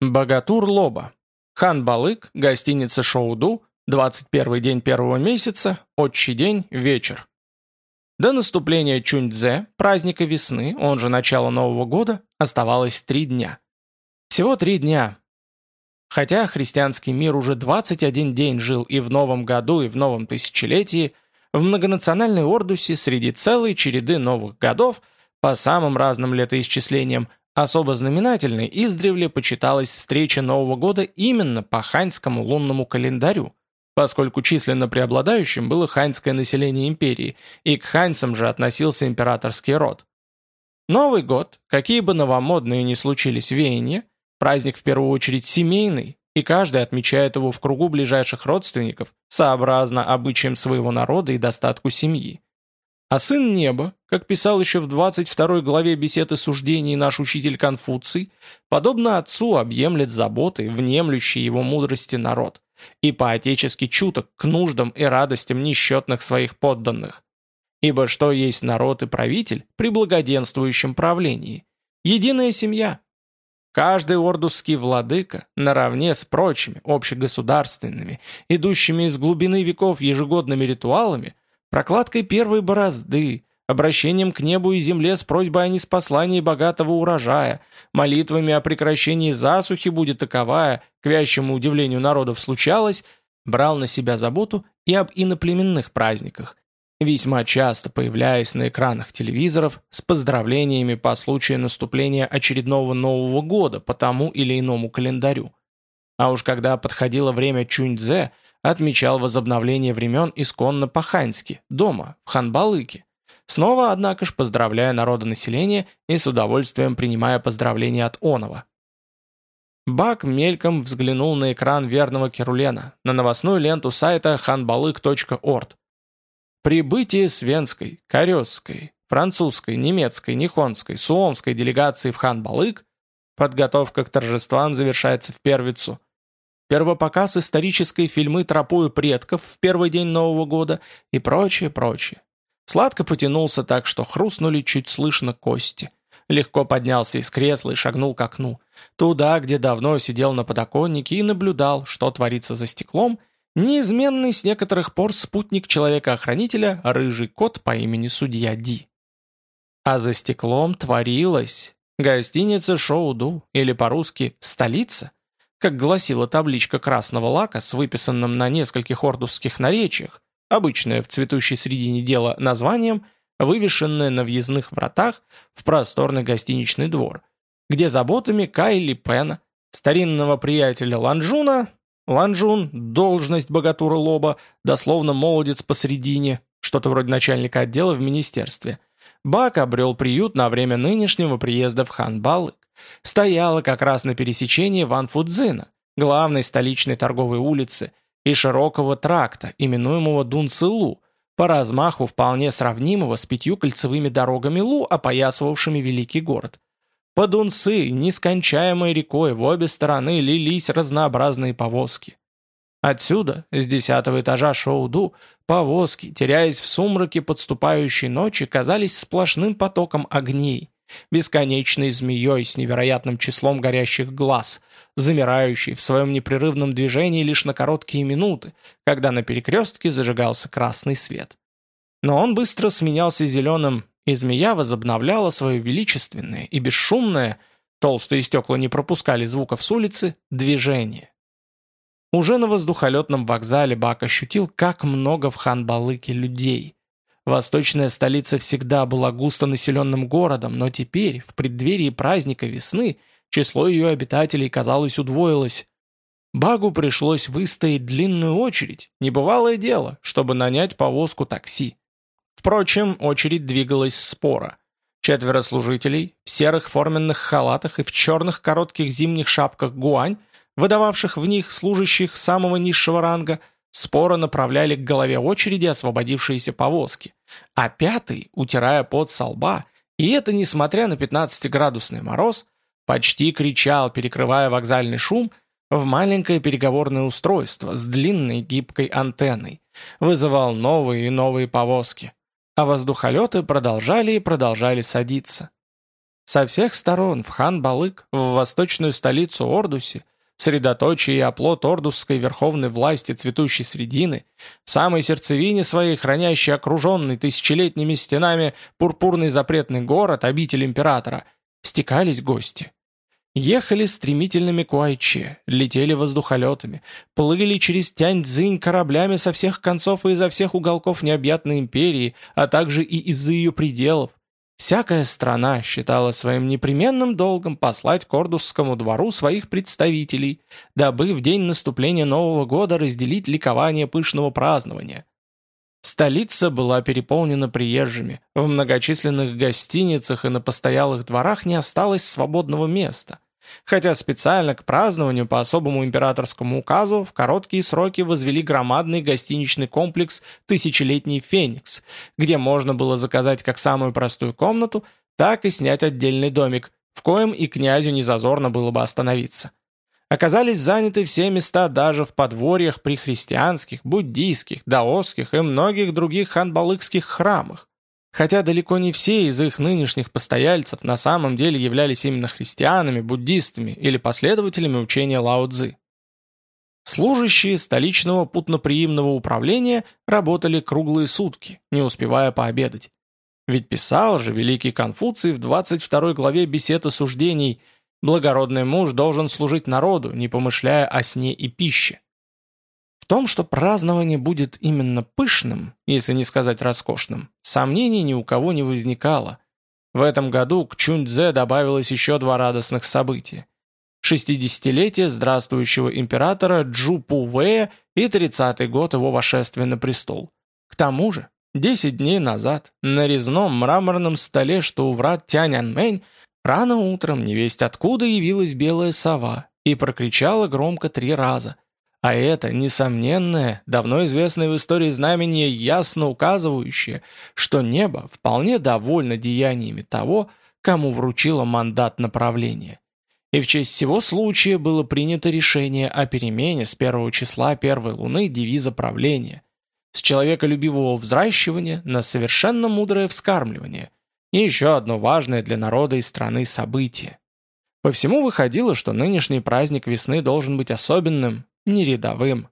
Богатур Лоба. Хан Балык, гостиница Шоуду, 21 день первого месяца, отчий день, вечер. До наступления Чуньцзе, праздника весны, он же начало Нового года, оставалось три дня. Всего три дня. Хотя христианский мир уже 21 день жил и в Новом году, и в Новом тысячелетии, в многонациональной Ордусе среди целой череды новых годов, по самым разным летоисчислениям, Особо знаменательной издревле почиталась встреча Нового года именно по ханьскому лунному календарю, поскольку численно преобладающим было ханьское население империи, и к ханьцам же относился императорский род. Новый год, какие бы новомодные ни случились веяния, праздник в первую очередь семейный, и каждый отмечает его в кругу ближайших родственников, сообразно обычаям своего народа и достатку семьи. А сын неба, как писал еще в 22 главе беседы суждений наш учитель Конфуций, подобно отцу объемлет заботы, внемлющий его мудрости народ, и по-отечески чуток к нуждам и радостям несчетных своих подданных. Ибо что есть народ и правитель при благоденствующем правлении? Единая семья. Каждый ордусский владыка, наравне с прочими общегосударственными, идущими из глубины веков ежегодными ритуалами, прокладкой первой борозды, обращением к небу и земле с просьбой о неспослании богатого урожая, молитвами о прекращении засухи будет таковая, к вящему удивлению народов случалось, брал на себя заботу и об иноплеменных праздниках, весьма часто появляясь на экранах телевизоров с поздравлениями по случаю наступления очередного Нового года по тому или иному календарю. А уж когда подходило время Чуньцзе – отмечал возобновление времен исконно по-ханьски, дома, в Ханбалыке. Снова, однако ж, поздравляя народонаселение и с удовольствием принимая поздравления от Онова. Бак мельком взглянул на экран верного Керулена, на новостную ленту сайта hanbalyk.org. Прибытие свенской, корёсской, французской, немецкой, нихонской, суомской делегации в Ханбалык, подготовка к торжествам завершается в Первицу – первопоказ исторической фильмы «Тропою предков» в первый день Нового года и прочее, прочее. Сладко потянулся так, что хрустнули чуть слышно кости. Легко поднялся из кресла и шагнул к окну. Туда, где давно сидел на подоконнике и наблюдал, что творится за стеклом, неизменный с некоторых пор спутник человека-охранителя, рыжий кот по имени Судья Ди. А за стеклом творилось гостиница Шоуду, или по-русски «столица», как гласила табличка красного лака с выписанным на нескольких ордусских наречиях, обычное в цветущей средине дела названием, вывешенное на въездных вратах в просторный гостиничный двор, где заботами Кайли Пена, старинного приятеля Ланжуна, Ланжун – должность богатура лоба, дословно молодец посредине, что-то вроде начальника отдела в министерстве. Бак обрел приют на время нынешнего приезда в Ханбалык стояла как раз на пересечении Ванфудзина, главной столичной торговой улицы, и широкого тракта, именуемого Дунцилу, по размаху вполне сравнимого с пятью кольцевыми дорогами Лу, опоясывавшими великий город. По Дунцы, нескончаемой рекой, в обе стороны лились разнообразные повозки. Отсюда, с десятого этажа Шоуду, повозки, теряясь в сумраке подступающей ночи, казались сплошным потоком огней, бесконечной змеей с невероятным числом горящих глаз, замирающей в своем непрерывном движении лишь на короткие минуты, когда на перекрестке зажигался красный свет. Но он быстро сменялся зеленым, и змея возобновляла свое величественное и бесшумное, толстые стекла не пропускали звуков с улицы, движение. Уже на воздухолетном вокзале Бак ощутил, как много в Ханбалыке людей – Восточная столица всегда была густонаселенным городом, но теперь, в преддверии праздника весны, число ее обитателей, казалось, удвоилось. Багу пришлось выстоять длинную очередь, небывалое дело, чтобы нанять повозку такси. Впрочем, очередь двигалась спора. Четверо служителей в серых форменных халатах и в черных коротких зимних шапках гуань, выдававших в них служащих самого низшего ранга – споро направляли к голове очереди освободившиеся повозки, а пятый, утирая пот со лба, и это несмотря на 15-градусный мороз, почти кричал, перекрывая вокзальный шум, в маленькое переговорное устройство с длинной гибкой антенной, вызывал новые и новые повозки, а воздухолеты продолжали и продолжали садиться. Со всех сторон в Хан-Балык, в восточную столицу Ордуси, средоточие и оплот ордусской верховной власти цветущей средины, самой сердцевине своей, хранящей окруженный тысячелетними стенами пурпурный запретный город, обитель императора, стекались гости. Ехали стремительными куайче, летели воздухолетами, плыли через Тяньцзинь кораблями со всех концов и изо всех уголков необъятной империи, а также и из-за ее пределов, Всякая страна считала своим непременным долгом послать к Ордусскому двору своих представителей, дабы в день наступления Нового года разделить ликование пышного празднования. Столица была переполнена приезжими, в многочисленных гостиницах и на постоялых дворах не осталось свободного места – хотя специально к празднованию по особому императорскому указу в короткие сроки возвели громадный гостиничный комплекс «Тысячелетний Феникс», где можно было заказать как самую простую комнату, так и снять отдельный домик, в коем и князю не зазорно было бы остановиться. Оказались заняты все места даже в подворьях при христианских, буддийских, даосских и многих других ханбалыкских храмах. Хотя далеко не все из их нынешних постояльцев на самом деле являлись именно христианами, буддистами или последователями учения Лао Цзы. Служащие столичного путноприимного управления работали круглые сутки, не успевая пообедать. Ведь писал же великий Конфуций в 22 главе бесед и суждений «Благородный муж должен служить народу, не помышляя о сне и пище» том, что празднование будет именно пышным, если не сказать роскошным, сомнений ни у кого не возникало. В этом году к Чуньцзе добавилось еще два радостных события. 60-летие здравствующего императора Джу Пу Вэя и 30-й год его вошествия на престол. К тому же, 10 дней назад, на резном мраморном столе, что у врат Тяньанмэнь, рано утром невесть откуда явилась белая сова и прокричала громко три раза – а это, несомненное, давно известное в истории знамение, ясно указывающее, что небо вполне довольно деяниями того, кому вручило мандат направления. И в честь всего случая было принято решение о перемене с первого числа первой луны девиза правления с человеколюбивого взращивания на совершенно мудрое вскармливание и еще одно важное для народа и страны событие. По всему выходило, что нынешний праздник весны должен быть особенным не рядовым.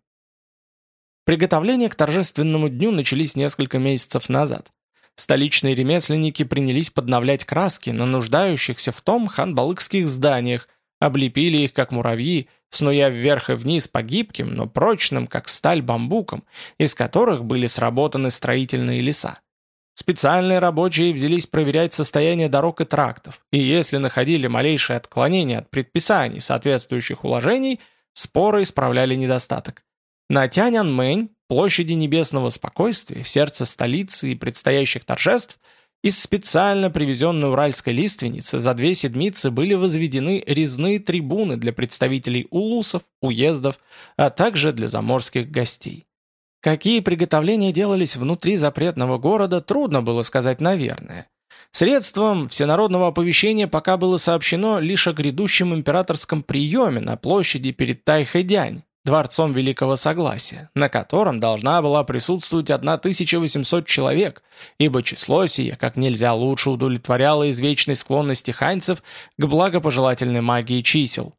Приготовления к торжественному дню начались несколько месяцев назад. Столичные ремесленники принялись подновлять краски на нуждающихся в том ханбалыкских зданиях, облепили их как муравьи, снуя вверх и вниз по гибким, но прочным, как сталь, бамбукам, из которых были сработаны строительные леса. Специальные рабочие взялись проверять состояние дорог и трактов, и если находили малейшее отклонение от предписаний соответствующих уложений – Споры исправляли недостаток. На Тяньанмэнь, площади небесного спокойствия, в сердце столицы и предстоящих торжеств, из специально привезенной уральской лиственницы за две седмицы были возведены резные трибуны для представителей улусов, уездов, а также для заморских гостей. Какие приготовления делались внутри запретного города, трудно было сказать наверное. Средством всенародного оповещения пока было сообщено лишь о грядущем императорском приеме на площади перед Тайхэдянь, Дворцом Великого Согласия, на котором должна была присутствовать 1800 человек, ибо число сие как нельзя лучше удовлетворяло извечной склонности ханьцев к благопожелательной магии чисел.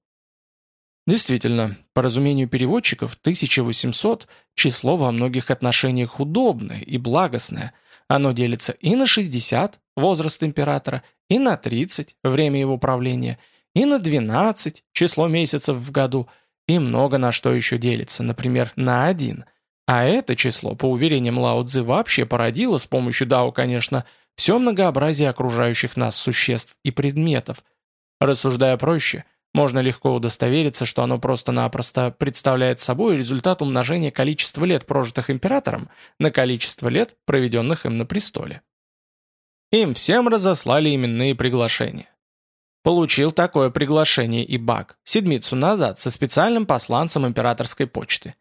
Действительно, по разумению переводчиков, 1800 – число во многих отношениях удобное и благостное – оно делится и на 60, возраст императора, и на 30, время его правления, и на 12, число месяцев в году, и много на что еще делится, например, на 1. А это число, по уверениям Лао Цзы, вообще породило, с помощью Дао, конечно, все многообразие окружающих нас существ и предметов. Рассуждая проще – можно легко удостовериться, что оно просто-напросто представляет собой результат умножения количества лет, прожитых императором, на количество лет, проведенных им на престоле. Им всем разослали именные приглашения. Получил такое приглашение и Бак, седмицу назад, со специальным посланцем императорской почты.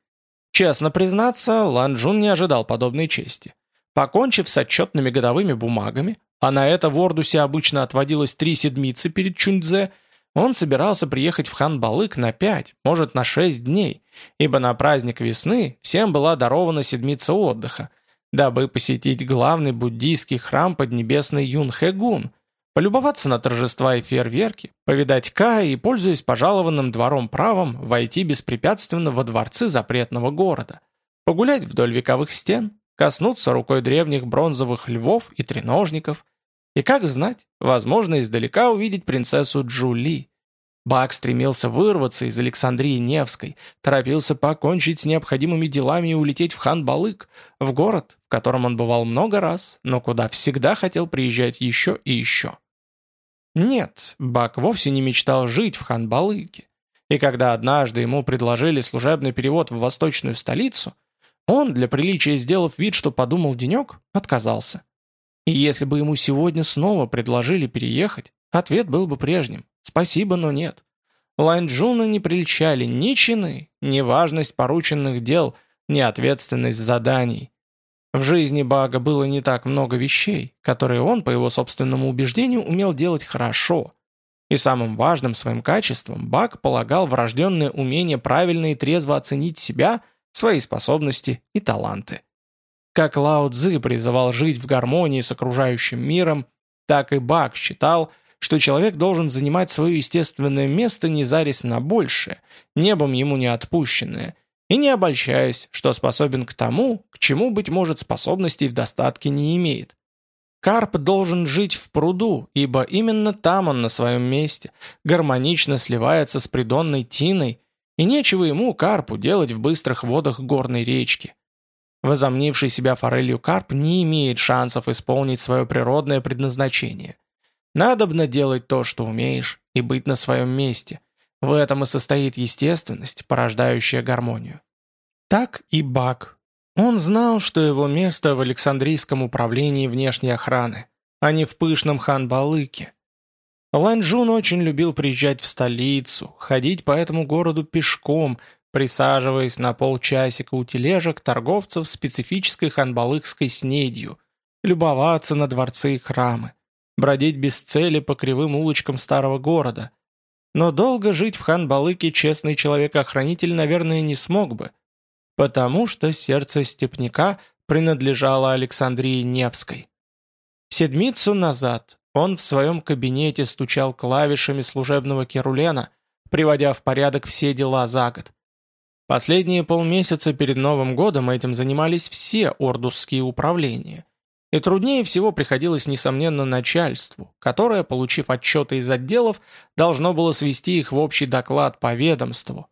Честно признаться, Лан Джун не ожидал подобной чести. Покончив с отчетными годовыми бумагами, а на это в Ордусе обычно отводилось три седмицы перед Чуньцзе, он собирался приехать в Хан-Балык на пять, может на шесть дней, ибо на праздник весны всем была дарована седмица отдыха, дабы посетить главный буддийский храм Поднебесный Юнхэгун, полюбоваться на торжества и фейерверки, повидать Кая и, пользуясь пожалованным двором правом, войти беспрепятственно во дворцы запретного города, погулять вдоль вековых стен, коснуться рукой древних бронзовых львов и треножников, и, как знать, возможно, издалека увидеть принцессу Джули. Бак стремился вырваться из Александрии Невской, торопился покончить с необходимыми делами и улететь в Хан-Балык, в город, в котором он бывал много раз, но куда всегда хотел приезжать еще и еще. Нет, Бак вовсе не мечтал жить в Хан-Балыке. И когда однажды ему предложили служебный перевод в восточную столицу, он, для приличия сделав вид, что подумал денек, отказался. И если бы ему сегодня снова предложили переехать, ответ был бы прежним. Спасибо, но нет. Ланчжуна не приличали ни чины, ни важность порученных дел, ни ответственность заданий. В жизни Бага было не так много вещей, которые он, по его собственному убеждению, умел делать хорошо. И самым важным своим качеством Баг полагал врожденное умение правильно и трезво оценить себя – свои способности и таланты. Как Лао Цзы призывал жить в гармонии с окружающим миром, так и Бак считал, что человек должен занимать свое естественное место не зарясь на большее, небом ему не отпущенное, и не обольщаясь, что способен к тому, к чему, быть может, способностей в достатке не имеет. Карп должен жить в пруду, ибо именно там он на своем месте, гармонично сливается с придонной тиной и нечего ему, карпу, делать в быстрых водах горной речки. Возомнивший себя форелью карп не имеет шансов исполнить свое природное предназначение. Надобно делать то, что умеешь, и быть на своем месте. В этом и состоит естественность, порождающая гармонию. Так и Бак. Он знал, что его место в Александрийском управлении внешней охраны, а не в пышном хан-балыке, Ланчжун очень любил приезжать в столицу, ходить по этому городу пешком, присаживаясь на полчасика у тележек торговцев специфической ханбалыкской снедью, любоваться на дворцы и храмы, бродить без цели по кривым улочкам старого города. Но долго жить в ханбалыке честный человек-охранитель, наверное, не смог бы, потому что сердце степняка принадлежало Александрии Невской. Седмицу назад он в своем кабинете стучал клавишами служебного керулена, приводя в порядок все дела за год. Последние полмесяца перед Новым годом этим занимались все ордусские управления. И труднее всего приходилось, несомненно, начальству, которое, получив отчеты из отделов, должно было свести их в общий доклад по ведомству.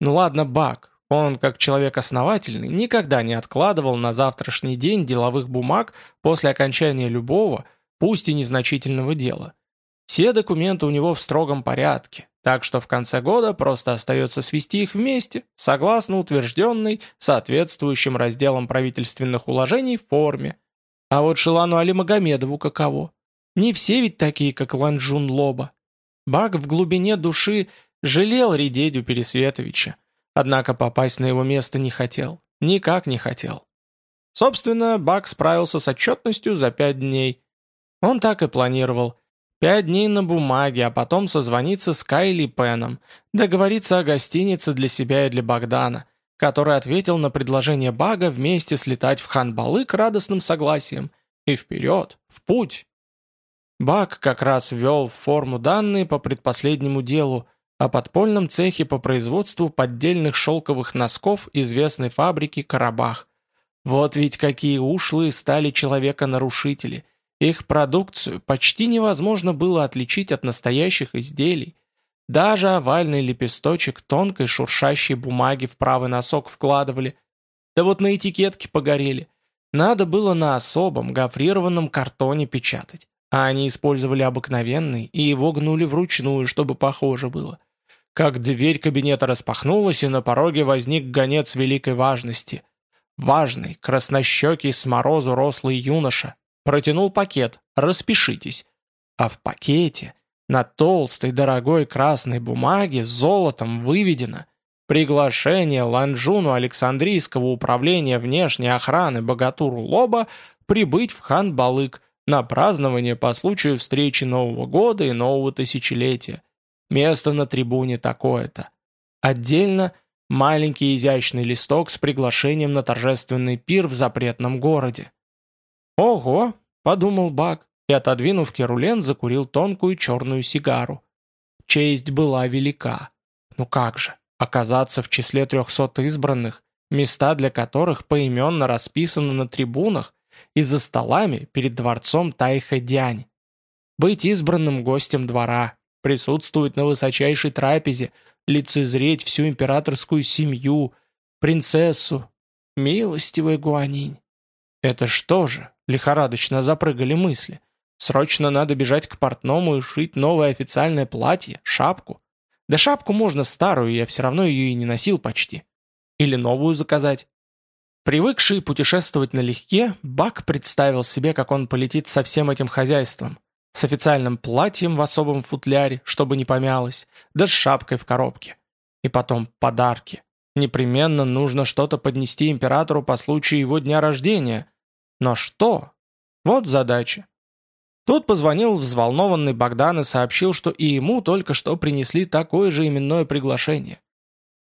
Ну ладно, Бак, он, как человек основательный, никогда не откладывал на завтрашний день деловых бумаг после окончания любого – пусть и незначительного дела. Все документы у него в строгом порядке, так что в конце года просто остается свести их вместе, согласно утвержденной, соответствующим разделам правительственных уложений форме. А вот Шилану Али Магомедову каково? Не все ведь такие, как Ланжун Лоба. Баг в глубине души жалел Редедю Пересветовича, однако попасть на его место не хотел, никак не хотел. Собственно, Баг справился с отчетностью за пять дней – он так и планировал. Пять дней на бумаге, а потом созвониться с Кайли Пеном, договориться о гостинице для себя и для Богдана, который ответил на предложение Бага вместе слетать в Ханбалык радостным согласием. И вперед, в путь. Баг как раз ввел в форму данные по предпоследнему делу о подпольном цехе по производству поддельных шелковых носков известной фабрики «Карабах». Вот ведь какие ушлые стали человека-нарушители – их продукцию почти невозможно было отличить от настоящих изделий. Даже овальный лепесточек тонкой шуршащей бумаги в правый носок вкладывали. Да вот на этикетке погорели. Надо было на особом гофрированном картоне печатать. А они использовали обыкновенный и его гнули вручную, чтобы похоже было. Как дверь кабинета распахнулась, и на пороге возник гонец великой важности. Важный, краснощекий с морозу рослый юноша, Протянул пакет «Распишитесь». А в пакете на толстой дорогой красной бумаге с золотом выведено приглашение Ланжуну Александрийского управления внешней охраны Богатуру Лоба прибыть в Хан-Балык на празднование по случаю встречи Нового года и Нового тысячелетия. Место на трибуне такое-то. Отдельно маленький изящный листок с приглашением на торжественный пир в запретном городе. «Ого!» — подумал Бак. и, отодвинув керулен, закурил тонкую черную сигару. Честь была велика. Ну как же, оказаться в числе трехсот избранных, места для которых поименно расписаны на трибунах и за столами перед дворцом Тайха-Дянь. Быть избранным гостем двора, присутствовать на высочайшей трапезе, лицезреть всю императорскую семью, принцессу, милостивый Гуанинь. Это что же? Лихорадочно запрыгали мысли. Срочно надо бежать к портному и шить новое официальное платье, шапку. Да шапку можно старую, я все равно ее и не носил почти. Или новую заказать. Привыкший путешествовать налегке, Бак представил себе, как он полетит со всем этим хозяйством. С официальным платьем в особом футляре, чтобы не помялось, да с шапкой в коробке. И потом подарки. Непременно нужно что-то поднести императору по случаю его дня рождения. Но что? Вот задача. Тут позвонил взволнованный Богдан и сообщил, что и ему только что принесли такое же именное приглашение.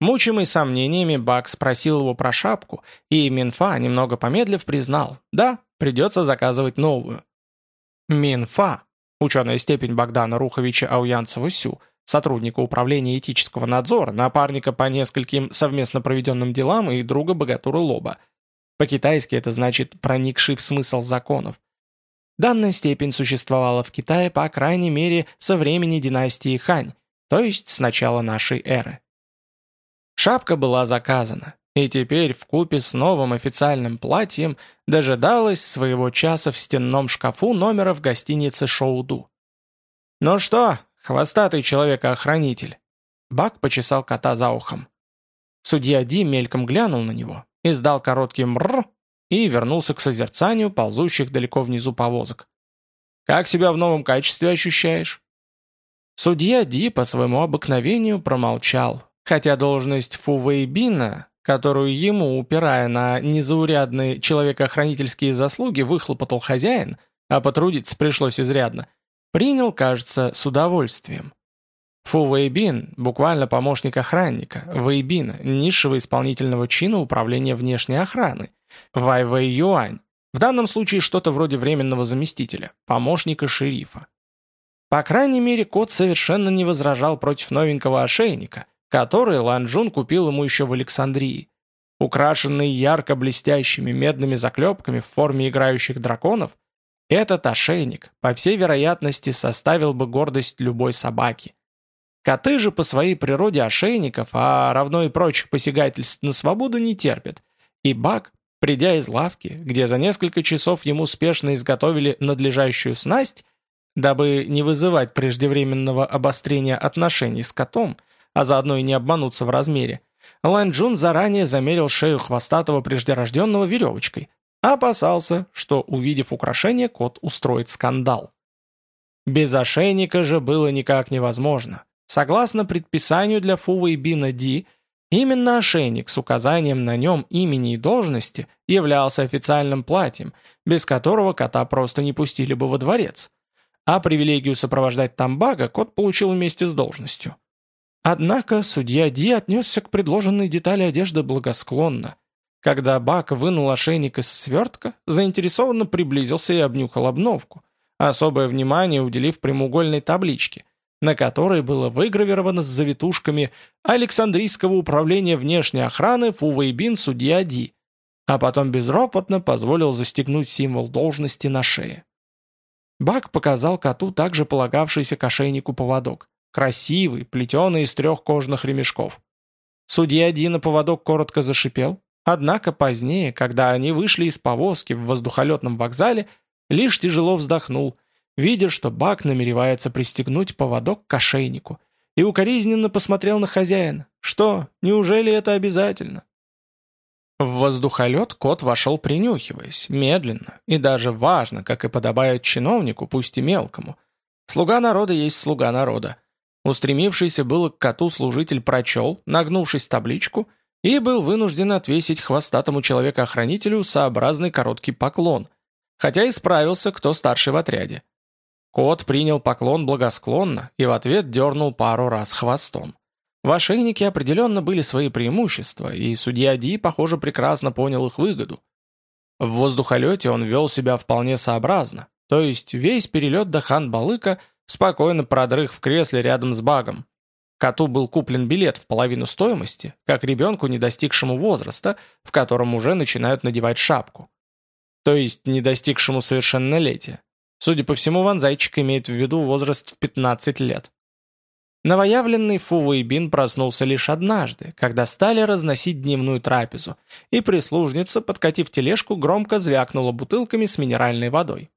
Мучимый сомнениями, Бак спросил его про шапку, и Минфа, немного помедлив, признал, да, придется заказывать новую. Минфа, ученая степень Богдана Руховича Ауянцева-Сю, сотрудника управления этического надзора, напарника по нескольким совместно проведенным делам и друга богатуры Лоба. По-китайски это значит «проникший в смысл законов», Данная степень существовала в Китае по крайней мере со времени династии Хань, то есть с начала нашей эры. Шапка была заказана, и теперь в купе с новым официальным платьем дожидалась своего часа в стенном шкафу номера в гостинице Шоуду. «Ну что, хвостатый человек-охранитель?» Бак почесал кота за ухом. Судья Ди мельком глянул на него, издал короткий «мррр» и вернулся к созерцанию ползущих далеко внизу повозок. «Как себя в новом качестве ощущаешь?» Судья Ди по своему обыкновению промолчал, хотя должность Фувейбина, которую ему, упирая на незаурядные человекоохранительские заслуги, выхлопотал хозяин, а потрудиться пришлось изрядно, принял, кажется, с удовольствием. Фу Вэйбин – буквально помощник охранника, Вэйбина – низшего исполнительного чина управления внешней охраны, Вай Вэй Юань – в данном случае что-то вроде временного заместителя, помощника шерифа. По крайней мере, кот совершенно не возражал против новенького ошейника, который Лан Джун купил ему еще в Александрии. Украшенный ярко блестящими медными заклепками в форме играющих драконов, этот ошейник, по всей вероятности, составил бы гордость любой собаки. Коты же по своей природе ошейников, а равно и прочих посягательств на свободу не терпят, и Бак, придя из лавки, где за несколько часов ему спешно изготовили надлежащую снасть, дабы не вызывать преждевременного обострения отношений с котом, а заодно и не обмануться в размере, Лан Джун заранее замерил шею хвостатого преждерожденного веревочкой, опасался, что, увидев украшение, кот устроит скандал. Без ошейника же было никак невозможно. Согласно предписанию для Фува и Бина Ди, именно ошейник с указанием на нем имени и должности являлся официальным платьем, без которого кота просто не пустили бы во дворец. А привилегию сопровождать Тамбага кот получил вместе с должностью. Однако судья Ди отнесся к предложенной детали одежды благосклонно. Когда Бак вынул ошейник из свертка, заинтересованно приблизился и обнюхал обновку, особое внимание уделив прямоугольной табличке, на которой было выгравировано с завитушками Александрийского управления внешней охраны Фувейбин судья Ди, а потом безропотно позволил застегнуть символ должности на шее. Бак показал коту также полагавшийся к ошейнику поводок, красивый, плетеный из трех кожных ремешков. Судья Ди на поводок коротко зашипел, однако позднее, когда они вышли из повозки в воздухолетном вокзале, лишь тяжело вздохнул – видя, что Бак намеревается пристегнуть поводок к ошейнику, и укоризненно посмотрел на хозяина. «Что, неужели это обязательно?» В воздухолет кот вошел принюхиваясь, медленно и даже важно, как и подобает чиновнику, пусть и мелкому. Слуга народа есть слуга народа. Устремившийся было к коту служитель прочел, нагнувшись табличку, и был вынужден отвесить хвостатому человека-охранителю сообразный короткий поклон, хотя и справился, кто старший в отряде. Кот принял поклон благосклонно и в ответ дернул пару раз хвостом. В ошейнике определенно были свои преимущества, и судья Ди, похоже, прекрасно понял их выгоду. В воздухолете он вел себя вполне сообразно, то есть весь перелет до Хан-Балыка спокойно продрых в кресле рядом с багом. Коту был куплен билет в половину стоимости, как ребенку, не достигшему возраста, в котором уже начинают надевать шапку. То есть не достигшему совершеннолетия. Судя по всему, Ван Зайчик имеет в виду возраст в 15 лет. Новоявленный Фу Вэйбин проснулся лишь однажды, когда стали разносить дневную трапезу, и прислужница, подкатив тележку, громко звякнула бутылками с минеральной водой.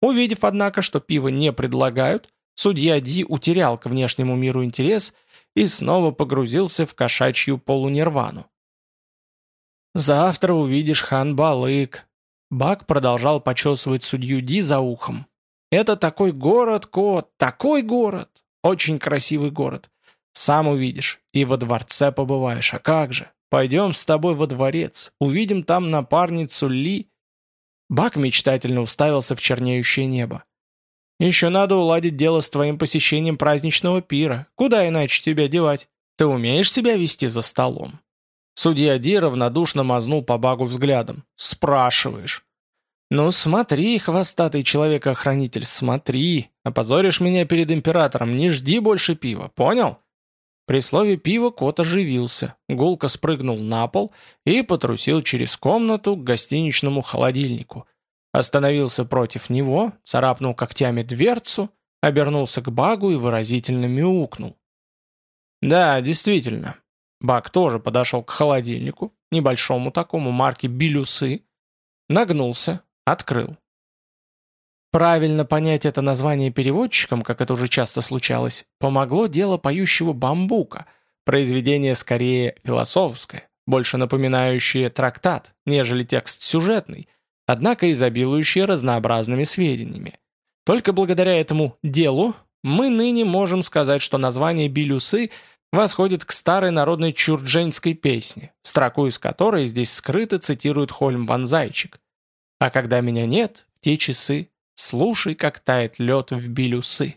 Увидев, однако, что пиво не предлагают, судья Ди утерял к внешнему миру интерес и снова погрузился в кошачью полунирвану. «Завтра увидишь хан Балык», Бак продолжал почесывать судью Ди за ухом. «Это такой город, кот, такой город! Очень красивый город. Сам увидишь. И во дворце побываешь. А как же? Пойдем с тобой во дворец. Увидим там напарницу Ли». Бак мечтательно уставился в чернеющее небо. «Еще надо уладить дело с твоим посещением праздничного пира. Куда иначе тебя девать? Ты умеешь себя вести за столом?» Судья Ди равнодушно мазнул по Багу взглядом. «Спрашиваешь?» «Ну смотри, хвостатый человек-охранитель, смотри. Опозоришь меня перед императором, не жди больше пива, понял?» При слове «пиво» кот оживился, гулко спрыгнул на пол и потрусил через комнату к гостиничному холодильнику. Остановился против него, царапнул когтями дверцу, обернулся к Багу и выразительно мяукнул. «Да, действительно». Баг тоже подошел к холодильнику, небольшому такому, марки «Билюсы», нагнулся, Открыл. Правильно понять это название переводчикам, как это уже часто случалось, помогло дело поющего бамбука, произведение скорее философское, больше напоминающее трактат, нежели текст сюжетный, однако изобилующее разнообразными сведениями. Только благодаря этому делу мы ныне можем сказать, что название «Билюсы» восходит к старой народной чурдженской песне, строку из которой здесь скрыто цитирует Хольм Ван Зайчик. А когда меня нет, в те часы, слушай, как тает лед в Билюсы.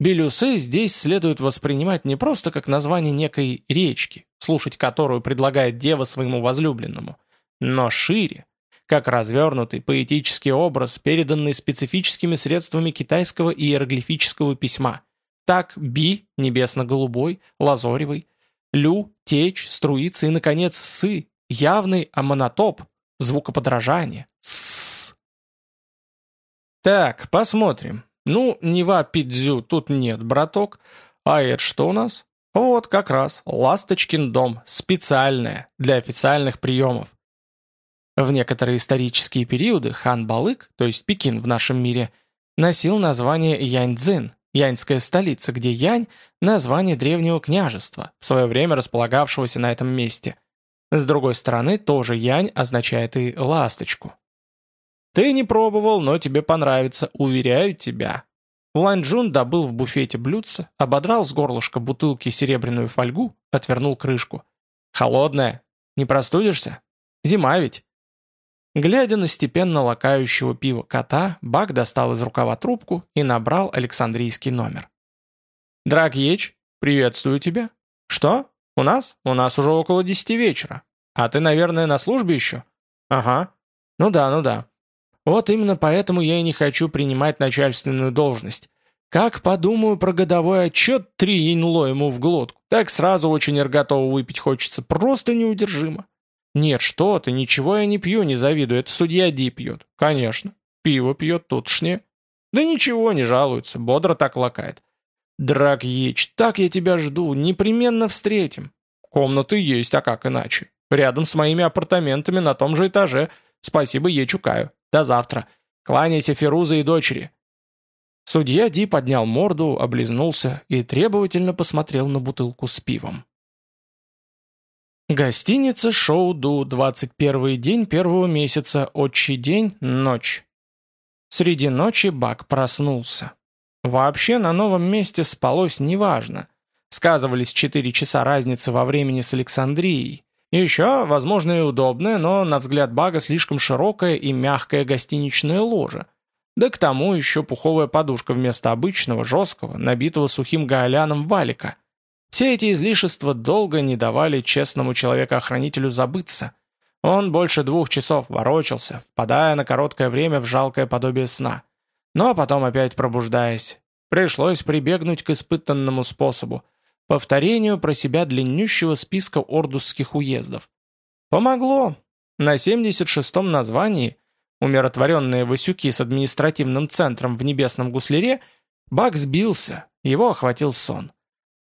Билюсы здесь следует воспринимать не просто как название некой речки, слушать которую предлагает дева своему возлюбленному, но шире, как развернутый поэтический образ, переданный специфическими средствами китайского иероглифического письма. Так Би – небесно-голубой, лазоревый, Лю – течь, струится и, наконец, Сы – явный амонотоп, звукоподражание. С. Так, посмотрим. Ну, Нева Пидзю тут нет, браток. А это что у нас? Вот как раз, Ласточкин дом, специальное, для официальных приемов. В некоторые исторические периоды хан Балык, то есть Пекин в нашем мире, носил название Яньцзин, яньская столица, где Янь – название древнего княжества, в свое время располагавшегося на этом месте. С другой стороны, тоже янь означает и ласточку. Ты не пробовал, но тебе понравится, уверяю тебя. Ланчжун добыл в буфете блюдце, ободрал с горлышка бутылки серебряную фольгу, отвернул крышку. Холодная. Не простудишься? Зима ведь. Глядя на степенно лакающего пива кота, Бак достал из рукава трубку и набрал Александрийский номер. «Дракьеч, приветствую тебя. Что? «У нас? У нас уже около десяти вечера. А ты, наверное, на службе еще?» «Ага. Ну да, ну да. Вот именно поэтому я и не хочу принимать начальственную должность. Как подумаю про годовой отчет, три янло ему в глотку, так сразу очень эрготово выпить хочется, просто неудержимо. Нет, что ты, ничего я не пью, не завидую, это судья Ди пьет. Конечно, пиво пьет тутшнее. Да ничего, не жалуется, бодро так лакает. «Дракьеч, так я тебя жду, непременно встретим. Комнаты есть, а как иначе? Рядом с моими апартаментами на том же этаже. Спасибо Ечукаю. До завтра. Кланяйся Феруза и дочери». Судья Ди поднял морду, облизнулся и требовательно посмотрел на бутылку с пивом. Гостиница Шоу-Ду, 21 день первого месяца, отчий день, ночь. Среди ночи Бак проснулся. Вообще на новом месте спалось неважно. Сказывались 4 часа разницы во времени с Александрией. Еще, возможно, и удобное, но, на взгляд Бага, слишком широкое и мягкое гостиничное ложе. Да к тому еще пуховая подушка вместо обычного, жесткого, набитого сухим гаоляном валика. Все эти излишества долго не давали честному человеку-охранителю забыться. Он больше двух часов ворочался, впадая на короткое время в жалкое подобие сна. Но потом опять пробуждаясь. Пришлось прибегнуть к испытанному способу – повторению про себя длиннющего списка ордусских уездов. Помогло. На 76-м названии умиротворенные Васюки с административным центром в Небесном Гусляре, Бак сбился, его охватил сон.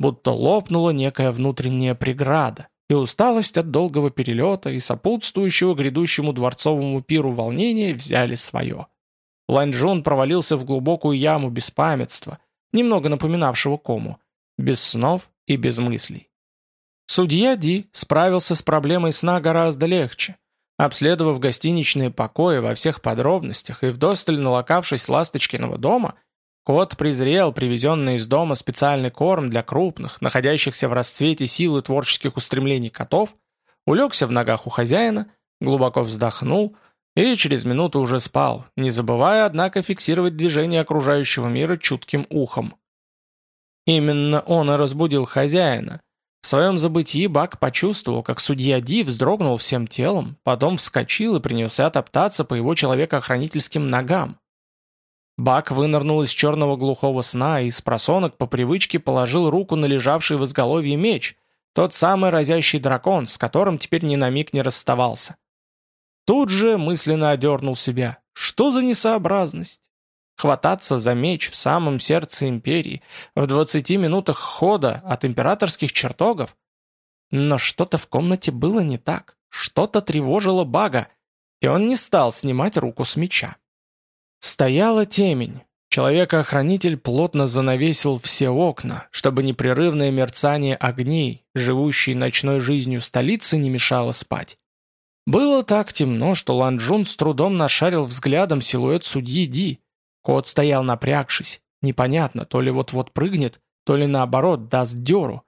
Будто лопнула некая внутренняя преграда, и усталость от долгого перелета и сопутствующего грядущему дворцовому пиру волнения взяли свое. Ланчжун провалился в глубокую яму беспамятства, немного напоминавшего кому, без снов и без мыслей. Судья Ди справился с проблемой сна гораздо легче. Обследовав гостиничные покои во всех подробностях и вдосталь налокавшись Ласточкиного дома, кот презрел привезенный из дома специальный корм для крупных, находящихся в расцвете силы творческих устремлений котов, улегся в ногах у хозяина, глубоко вздохнул и через минуту уже спал, не забывая, однако, фиксировать движение окружающего мира чутким ухом. Именно он и разбудил хозяина – в своем забытии Бак почувствовал, как судья Ди вздрогнул всем телом, потом вскочил и принялся топтаться по его человекоохранительским ногам. Бак вынырнул из черного глухого сна и с просонок по привычке положил руку на лежавший в изголовье меч, тот самый разящий дракон, с которым теперь ни на миг не расставался. Тут же мысленно одернул себя. Что за несообразность? хвататься за меч в самом сердце империи, в 20 минутах хода от императорских чертогов. Но что-то в комнате было не так, что-то тревожило Бага, и он не стал снимать руку с меча. Стояла темень. Человека-охранитель плотно занавесил все окна, чтобы непрерывное мерцание огней, живущей ночной жизнью столицы, не мешало спать. Было так темно, что Ланджун с трудом нашарил взглядом силуэт судьи Ди, Кот стоял напрягшись, непонятно, то ли вот-вот прыгнет, то ли наоборот даст дёру,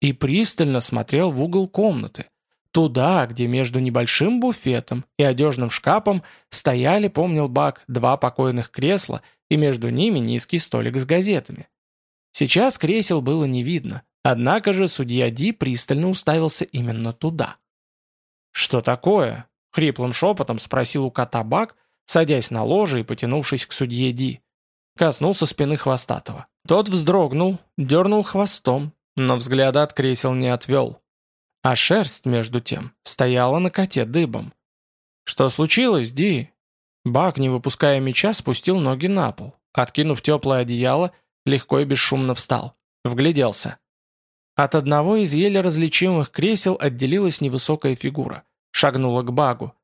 и пристально смотрел в угол комнаты, туда, где между небольшим буфетом и одежным шкафом стояли, помнил Бак, два покойных кресла и между ними низкий столик с газетами. Сейчас кресел было не видно, однако же судья Ди пристально уставился именно туда. «Что такое?» — хриплым шепотом спросил у кота Бак, садясь на ложе и потянувшись к судье Ди. Коснулся спины Хвостатого. Тот вздрогнул, дернул хвостом, но взгляда от кресел не отвел. А шерсть, между тем, стояла на коте дыбом. «Что случилось, Ди?» Бак, не выпуская меча, спустил ноги на пол. Откинув теплое одеяло, легко и бесшумно встал. Вгляделся. От одного из еле различимых кресел отделилась невысокая фигура. Шагнула к Багу.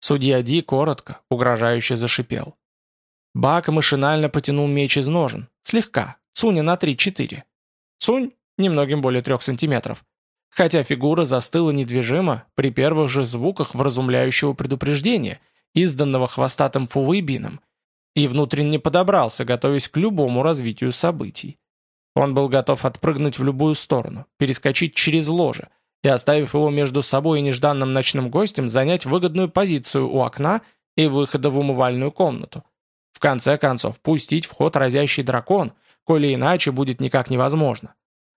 Судья Ди коротко, угрожающе зашипел. Бак машинально потянул меч из ножен. Слегка. Цуня на 3-4. Цунь немногим более трех сантиметров. Хотя фигура застыла недвижимо при первых же звуках вразумляющего предупреждения, изданного хвостатым Фувейбином, и внутренне подобрался, готовясь к любому развитию событий. Он был готов отпрыгнуть в любую сторону, перескочить через ложе, и, оставив его между собой и нежданным ночным гостем, занять выгодную позицию у окна и выхода в умывальную комнату. В конце концов, пустить в ход разящий дракон, коли иначе будет никак невозможно.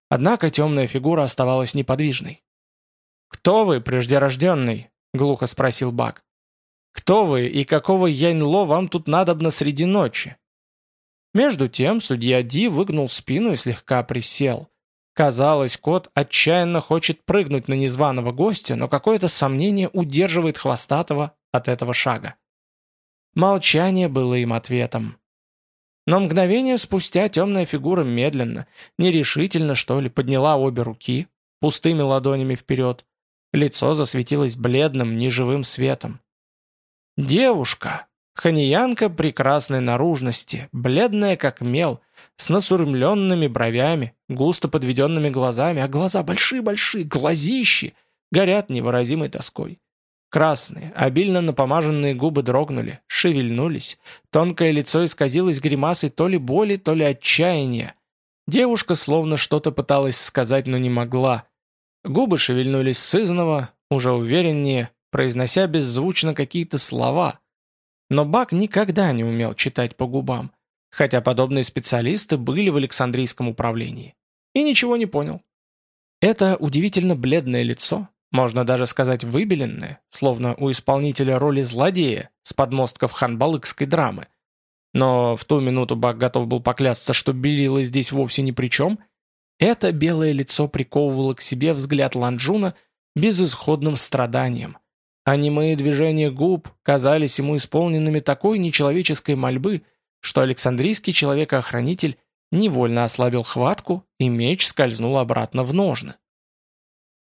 Однако темная фигура оставалась неподвижной. «Кто вы, преждерожденный?» — глухо спросил Бак. «Кто вы и какого яньло вам тут надобно среди ночи?» Между тем судья Ди выгнул спину и слегка присел, Казалось, кот отчаянно хочет прыгнуть на незваного гостя, но какое-то сомнение удерживает хвостатого от этого шага. Молчание было им ответом. Но мгновение спустя темная фигура медленно, нерешительно, что ли, подняла обе руки, пустыми ладонями вперед. Лицо засветилось бледным, неживым светом. «Девушка!» Ханиянка прекрасной наружности, бледная как мел, с насурмленными бровями, густо подведенными глазами, а глаза большие-большие, глазищи, горят невыразимой тоской. Красные, обильно напомаженные губы дрогнули, шевельнулись, тонкое лицо исказилось гримасой то ли боли, то ли отчаяния. Девушка словно что-то пыталась сказать, но не могла. Губы шевельнулись сызново, уже увереннее, произнося беззвучно какие-то слова — но Бак никогда не умел читать по губам, хотя подобные специалисты были в Александрийском управлении. И ничего не понял. Это удивительно бледное лицо, можно даже сказать выбеленное, словно у исполнителя роли злодея с подмостков ханбалыкской драмы. Но в ту минуту Бак готов был поклясться, что белила здесь вовсе ни при чем. Это белое лицо приковывало к себе взгляд Ланджуна безысходным страданием. А немые движения губ казались ему исполненными такой нечеловеческой мольбы, что Александрийский человек-охранитель невольно ослабил хватку, и меч скользнул обратно в ножны.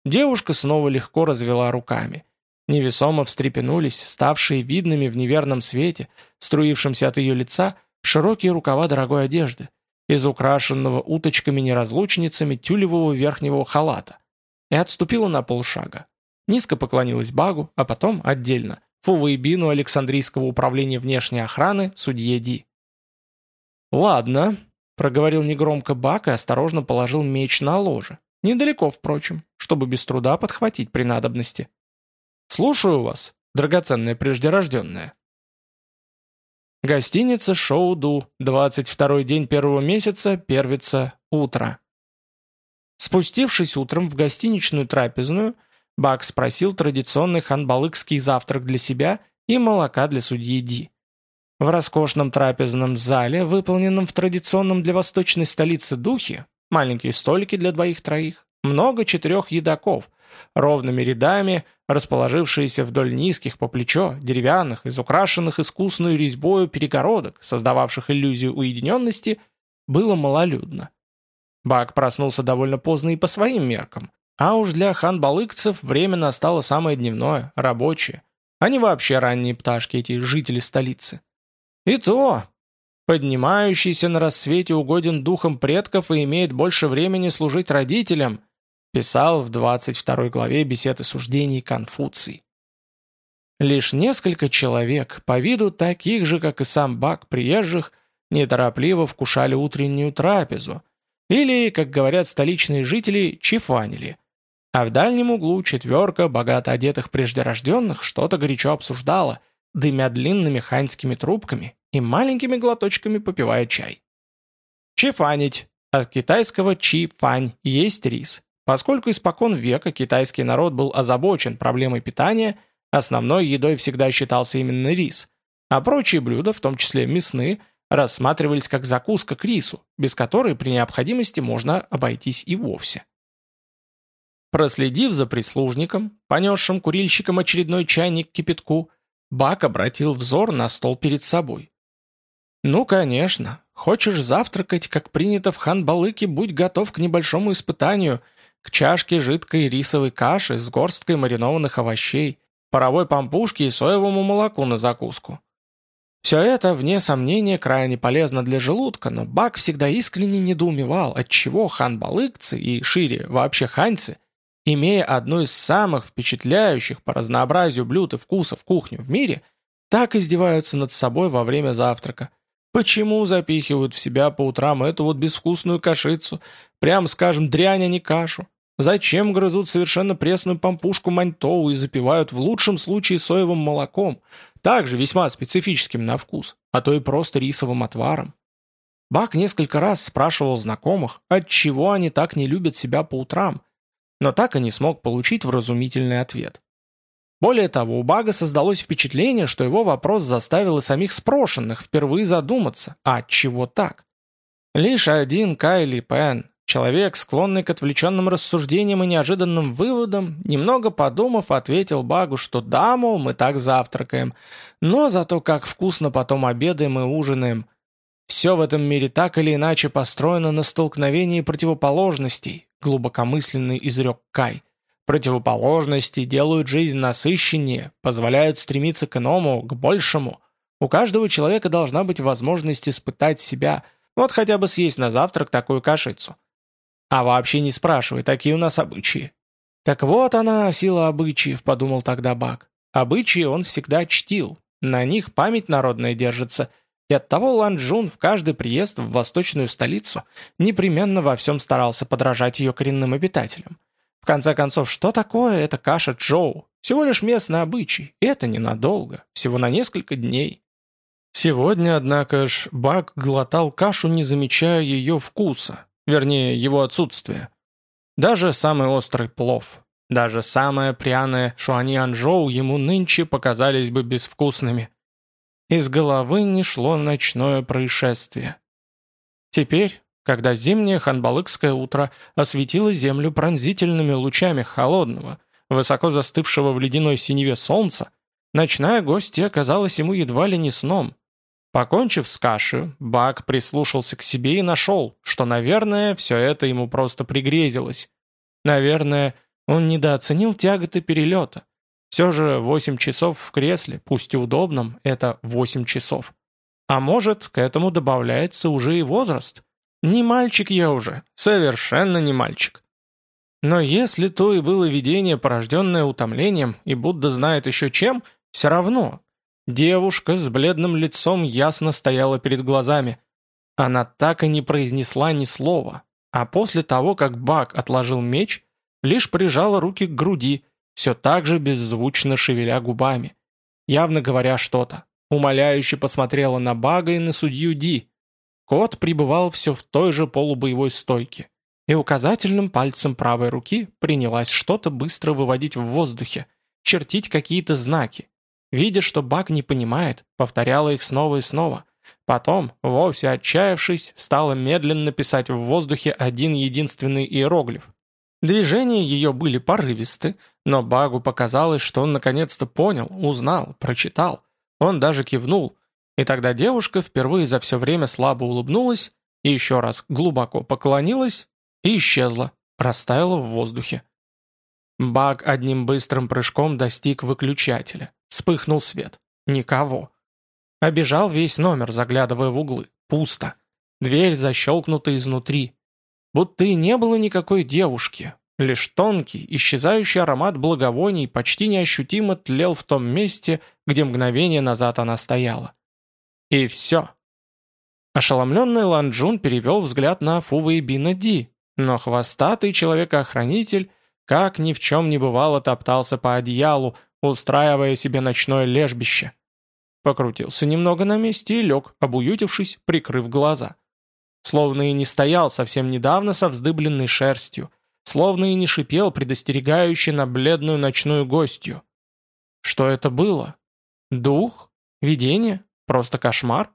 Девушка снова легко развела руками. Невесомо встрепенулись, ставшие видными в неверном свете, струившемся от ее лица, широкие рукава дорогой одежды, из украшенного уточками-неразлучницами тюлевого верхнего халата, и отступила на полшага. Низко поклонилась Багу, а потом, отдельно, Фувейбину Александрийского управления внешней охраны, судье Ди. «Ладно», — проговорил негромко Баг и осторожно положил меч на ложе, Недалеко, впрочем, чтобы без труда подхватить при надобности. Слушаю вас, драгоценная преждерожденная. Гостиница Шоуду, 22 день первого месяца, первица, утро. Спустившись утром в гостиничную трапезную, Бак спросил традиционный ханбалыкский завтрак для себя и молока для судьи Ди. В роскошном трапезном зале, выполненном в традиционном для восточной столицы духе, Маленькие столики для двоих-троих, много четырех едоков, ровными рядами, расположившиеся вдоль низких по плечо, деревянных, изукрашенных искусной резьбою перегородок, создававших иллюзию уединенности, было малолюдно. Бак проснулся довольно поздно и по своим меркам, а уж для хан-балыкцев время настало самое дневное, рабочее. Они вообще ранние пташки, эти жители столицы. И то, Поднимающийся на рассвете угоден духом предков и имеет больше времени служить родителям, писал в 22 главе беседы суждений Конфуций. Лишь несколько человек, по виду таких же, как и сам Бак, приезжих, неторопливо вкушали утреннюю трапезу, или, как говорят столичные жители, чифанили. А в дальнем углу четверка богато одетых преждерожденных что-то горячо обсуждала, дымя длинными ханьскими трубками и маленькими глоточками попивая чай. Чифанить. От китайского чи-фань есть рис. Поскольку испокон века китайский народ был озабочен проблемой питания, основной едой всегда считался именно рис, а прочие блюда, в том числе мясные, рассматривались как закуска к рису, без которой при необходимости можно обойтись и вовсе. Проследив за прислужником, понесшим курильщиком очередной чайник кипятку, Бак обратил взор на стол перед собой. «Ну, конечно. Хочешь завтракать, как принято в Ханбалыке, будь готов к небольшому испытанию, к чашке жидкой рисовой каши с горсткой маринованных овощей, паровой пампушки и соевому молоку на закуску. Все это, вне сомнения, крайне полезно для желудка, но Бак всегда искренне недоумевал, отчего ханбалыкцы и шире вообще ханьцы, имея одну из самых впечатляющих по разнообразию блюд и вкусов кухню в мире, так издеваются над собой во время завтрака, Почему запихивают в себя по утрам эту вот безвкусную кашицу? Прям, скажем, дрянь, а не кашу. Зачем грызут совершенно пресную пампушку маньтоу и запивают в лучшем случае соевым молоком, также весьма специфическим на вкус, а то и просто рисовым отваром? Бак несколько раз спрашивал знакомых, отчего они так не любят себя по утрам, но так и не смог получить вразумительный ответ. Более того, у Бага создалось впечатление, что его вопрос заставил и самих спрошенных впервые задуматься, а чего так? Лишь один Кайли Пен, человек, склонный к отвлеченным рассуждениям и неожиданным выводам, немного подумав, ответил Багу, что да, мол, мы так завтракаем, но зато как вкусно потом обедаем и ужинаем. Все в этом мире так или иначе построено на столкновении противоположностей, глубокомысленный изрек Кай. Противоположности делают жизнь насыщеннее, позволяют стремиться к иному, к большему. У каждого человека должна быть возможность испытать себя, вот хотя бы съесть на завтрак такую кашицу. А вообще не спрашивай, такие у нас обычаи. Так вот она, сила обычаев, подумал тогда Бак. Обычаи он всегда чтил, на них память народная держится, и оттого Ланчжун в каждый приезд в восточную столицу непременно во всем старался подражать ее коренным обитателям. В конце концов, что такое эта каша Джоу? Всего лишь местный обычай, это ненадолго, всего на несколько дней. Сегодня, однако ж, Бак глотал кашу, не замечая ее вкуса, вернее, его отсутствия. Даже самый острый плов. Даже самое пряное шуаньянжоу ему нынче показались бы безвкусными. Из головы не шло ночное происшествие. Теперь, когда зимнее ханбалыкское утро осветило землю пронзительными лучами холодного, высоко застывшего в ледяной синеве солнца, ночная гостья оказалась ему едва ли не сном. Покончив с кашей, Бак прислушался к себе и нашел, что, наверное, все это ему просто пригрезилось. Наверное, он недооценил тяготы перелета. Все же 8 часов в кресле, пусть и удобном, это 8 часов. А может, к этому добавляется уже и возраст. Не мальчик я уже, совершенно не мальчик. Но если то и было видение, порожденное утомлением, и Будда знает еще чем, все равно. Девушка с бледным лицом ясно стояла перед глазами. Она так и не произнесла ни слова, а после того, как Бак отложил меч, лишь прижала руки к груди, все так же беззвучно шевеля губами, явно говоря что-то. Умоляюще посмотрела на Бага и на судью Ди. Кот пребывал все в той же полубоевой стойке, и указательным пальцем правой руки принялась что-то быстро выводить в воздухе, чертить какие-то знаки. Видя, что Баг не понимает, повторяла их снова и снова. Потом, вовсе отчаявшись, стала медленно писать в воздухе один единственный иероглиф. Движения ее были порывисты, но Багу показалось, что он наконец-то понял, узнал, прочитал. Он даже кивнул, и тогда девушка впервые за все время слабо улыбнулась и еще раз глубоко поклонилась и исчезла, растаяла в воздухе. Баг одним быстрым прыжком достиг выключателя. Вспыхнул свет. Никого. Обежал весь номер, заглядывая в углы. Пусто. Дверь защелкнута изнутри. Будто и не было никакой девушки. Лишь тонкий, исчезающий аромат благовоний почти неощутимо тлел в том месте, где мгновение назад она стояла. И все. Ошеломленный Ланджун перевел взгляд на Фува и Бина Ди, но хвостатый человек-охранитель, как ни в чем не бывало, топтался по одеялу, устраивая себе ночное лежбище. Покрутился немного на месте и лег, обуютившись, прикрыв глаза словно и не стоял совсем недавно со вздыбленной шерстью, словно и не шипел предостерегающе на бледную ночную гостью. Что это было? Дух? Видение? Просто кошмар?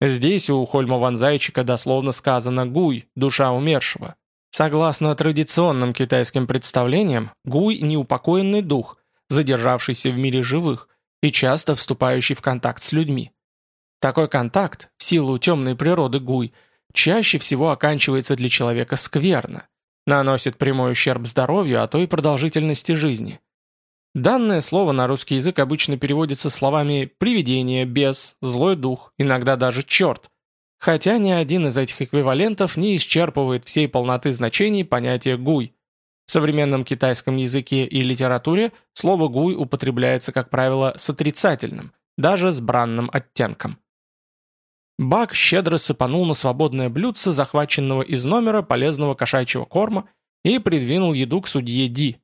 Здесь у Хольма Ван Зайчика дословно сказано «гуй» — душа умершего. Согласно традиционным китайским представлениям, гуй — неупокоенный дух, задержавшийся в мире живых и часто вступающий в контакт с людьми. Такой контакт, в силу темной природы гуй, чаще всего оканчивается для человека скверно, наносит прямой ущерб здоровью, а то и продолжительности жизни. Данное слово на русский язык обычно переводится словами «привидение», «бес», «злой дух», иногда даже «черт», хотя ни один из этих эквивалентов не исчерпывает всей полноты значений понятия «гуй». В современном китайском языке и литературе слово «гуй» употребляется, как правило, с отрицательным, даже с бранным оттенком. Бак щедро сыпанул на свободное блюдце захваченного из номера полезного кошачьего корма и придвинул еду к судье Ди.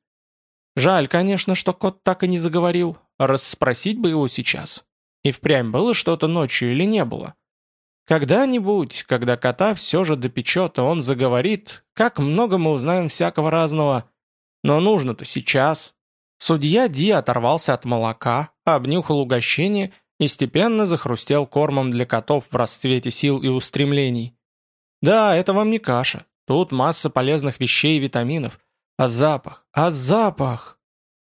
Жаль, конечно, что кот так и не заговорил, расспросить бы его сейчас. И впрямь было что-то ночью или не было? Когда-нибудь, когда кота все же допечет, и он заговорит, как много мы узнаем всякого разного. Но нужно-то сейчас. Судья Ди оторвался от молока, обнюхал угощение и степенно захрустел кормом для котов в расцвете сил и устремлений. Да, это вам не каша. Тут масса полезных вещей и витаминов. А запах? А запах?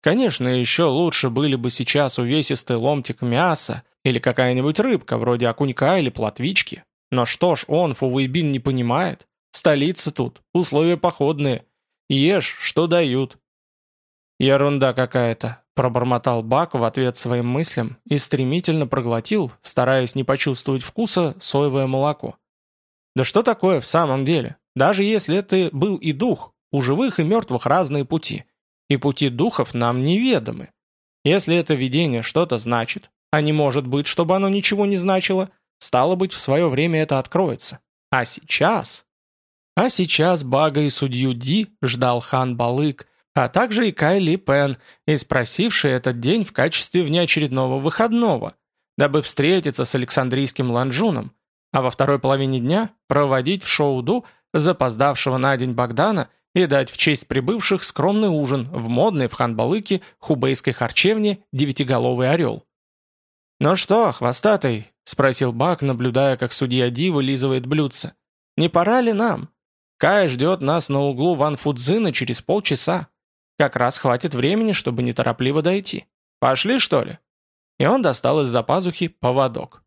Конечно, еще лучше были бы сейчас увесистый ломтик мяса или какая-нибудь рыбка, вроде окунька или плотвички. Но что ж, он, Фувейбин, не понимает. Столица тут, условия походные. Ешь, что дают. Ерунда какая-то пробормотал Бак в ответ своим мыслям и стремительно проглотил, стараясь не почувствовать вкуса, соевое молоко. Да что такое в самом деле? Даже если это был и дух, у живых и мертвых разные пути. И пути духов нам неведомы. Если это видение что-то значит, а не может быть, чтобы оно ничего не значило, стало быть, в свое время это откроется. А сейчас... А сейчас Бага и судью Ди ждал хан Балык, а также и Кайли Пен, и спросивший этот день в качестве внеочередного выходного, дабы встретиться с Александрийским Ланжуном, а во второй половине дня проводить в Шоуду запоздавшего на день Богдана и дать в честь прибывших скромный ужин в модной в Ханбалыке хубейской харчевне «Девятиголовый орел». «Ну что, хвостатый?» — спросил Бак, наблюдая, как судья Ди вылизывает блюдце. «Не пора ли нам? Кай ждет нас на углу Ван Фудзина через полчаса. Как раз хватит времени, чтобы неторопливо дойти. Пошли, что ли?» И он достал из-за пазухи поводок.